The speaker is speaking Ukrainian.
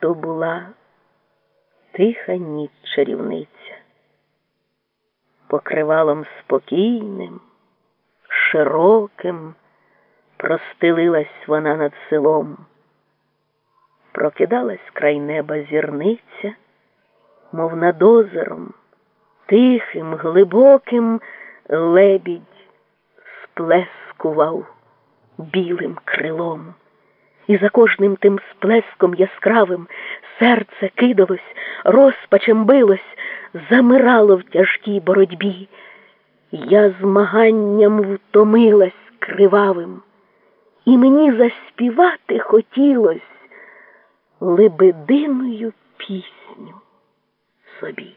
То була тиха ніч чарівниця, покривалом спокійним, широким простелилась вона над селом, прокидалась край неба зірниця, мов над озером, тихим, глибоким лебідь сплескував білим крилом. І за кожним тим сплеском яскравим серце кидалось, розпачем билось, замирало в тяжкій боротьбі. Я змаганням втомилась кривавим, і мені заспівати хотілось лебединою пісню собі.